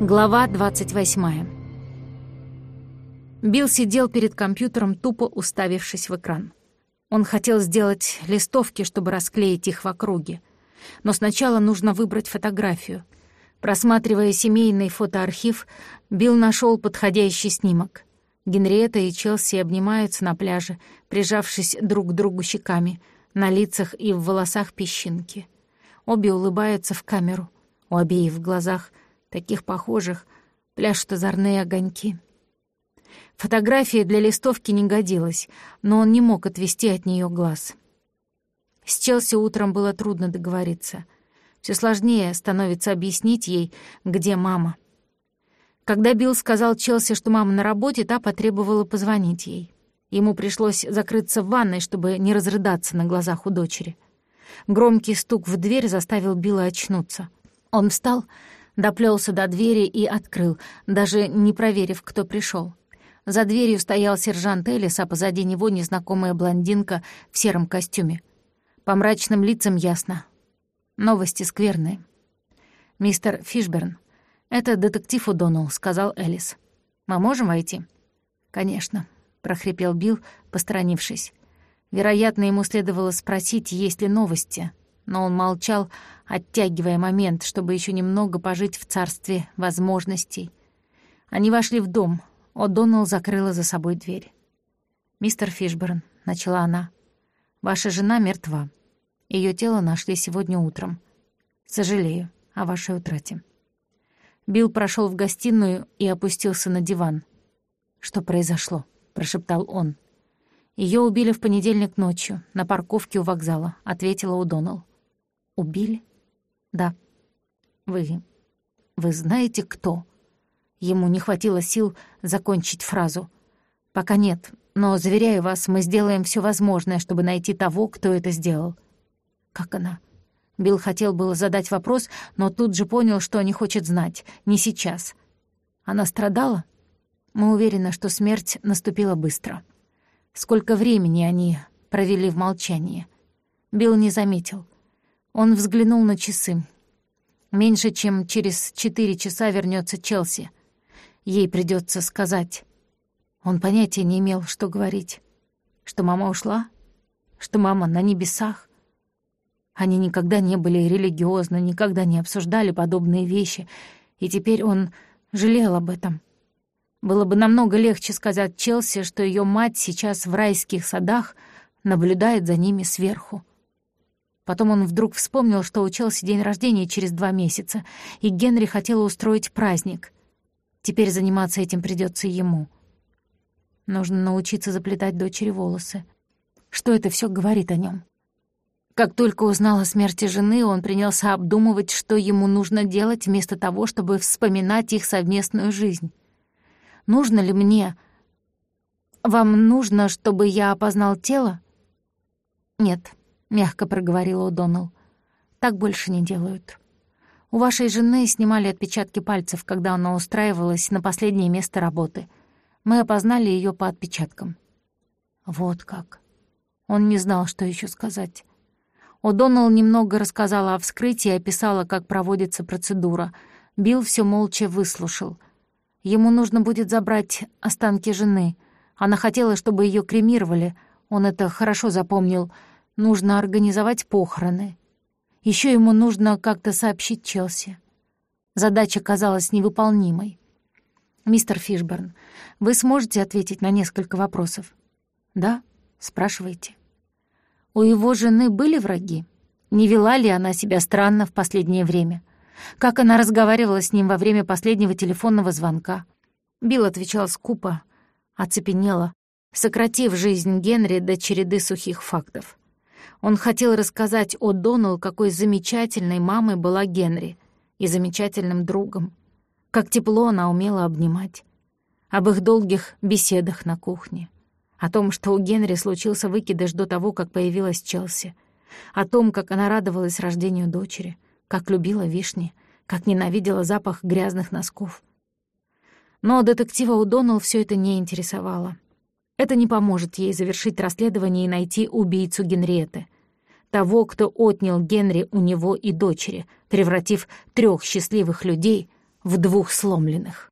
Глава 28. Билл сидел перед компьютером, тупо уставившись в экран. Он хотел сделать листовки, чтобы расклеить их в округе. Но сначала нужно выбрать фотографию. Просматривая семейный фотоархив, Билл нашел подходящий снимок. Генриетта и Челси обнимаются на пляже, прижавшись друг к другу щеками, на лицах и в волосах песчинки. Обе улыбаются в камеру, у обеих в глазах — таких похожих, пляшут озорные огоньки. Фотография для листовки не годилась, но он не мог отвести от нее глаз. С Челси утром было трудно договориться. Все сложнее становится объяснить ей, где мама. Когда Билл сказал Челси, что мама на работе, та потребовала позвонить ей. Ему пришлось закрыться в ванной, чтобы не разрыдаться на глазах у дочери. Громкий стук в дверь заставил Билла очнуться. Он встал, доплелся до двери и открыл, даже не проверив, кто пришел. За дверью стоял сержант Элис, а позади него незнакомая блондинка в сером костюме. По мрачным лицам ясно. Новости скверные. «Мистер Фишберн, это детектив Удонал», — сказал Элис. «Мы можем войти?» «Конечно», — прохрипел Билл, посторонившись. Вероятно, ему следовало спросить, есть ли новости, но он молчал, оттягивая момент, чтобы еще немного пожить в царстве возможностей. Они вошли в дом. О'Доннелл закрыла за собой дверь. «Мистер Фишберн», — начала она, — «ваша жена мертва. Ее тело нашли сегодня утром. Сожалею о вашей утрате». Билл прошел в гостиную и опустился на диван. «Что произошло?» — прошептал он. Ее убили в понедельник ночью, на парковке у вокзала», — ответила Удонал. «Убили?» «Да». «Вы... вы знаете, кто?» Ему не хватило сил закончить фразу. «Пока нет, но, заверяю вас, мы сделаем все возможное, чтобы найти того, кто это сделал». «Как она?» Билл хотел было задать вопрос, но тут же понял, что не хочет знать. Не сейчас. Она страдала? Мы уверены, что смерть наступила быстро. Сколько времени они провели в молчании? Билл не заметил. Он взглянул на часы. Меньше чем через четыре часа вернется Челси. Ей придется сказать. Он понятия не имел, что говорить. Что мама ушла? Что мама на небесах? Они никогда не были религиозны, никогда не обсуждали подобные вещи, и теперь он жалел об этом. Было бы намного легче сказать Челси, что ее мать сейчас в райских садах наблюдает за ними сверху. Потом он вдруг вспомнил, что у Челси день рождения через два месяца, и Генри хотела устроить праздник. Теперь заниматься этим придется ему. Нужно научиться заплетать дочери волосы. Что это все говорит о нем? Как только узнал о смерти жены, он принялся обдумывать, что ему нужно делать вместо того, чтобы вспоминать их совместную жизнь. Нужно ли мне... Вам нужно, чтобы я опознал тело? Нет мягко проговорил О'Доннелл. «Так больше не делают. У вашей жены снимали отпечатки пальцев, когда она устраивалась на последнее место работы. Мы опознали ее по отпечаткам». Вот как. Он не знал, что еще сказать. О'Доннелл немного рассказала о вскрытии и описала, как проводится процедура. Билл все молча выслушал. Ему нужно будет забрать останки жены. Она хотела, чтобы ее кремировали. Он это хорошо запомнил — Нужно организовать похороны. Еще ему нужно как-то сообщить Челси. Задача казалась невыполнимой. «Мистер Фишберн, вы сможете ответить на несколько вопросов?» «Да?» «Спрашивайте». «У его жены были враги? Не вела ли она себя странно в последнее время? Как она разговаривала с ним во время последнего телефонного звонка?» Билл отвечал скупо, оцепенело, сократив жизнь Генри до череды сухих фактов. Он хотел рассказать о Доналл, какой замечательной мамой была Генри и замечательным другом, как тепло она умела обнимать, об их долгих беседах на кухне, о том, что у Генри случился выкидыш до того, как появилась Челси, о том, как она радовалась рождению дочери, как любила вишни, как ненавидела запах грязных носков. Но детектива Удонал все это не интересовало. Это не поможет ей завершить расследование и найти убийцу Генриетты того, кто отнял Генри у него и дочери, превратив трех счастливых людей в двух сломленных.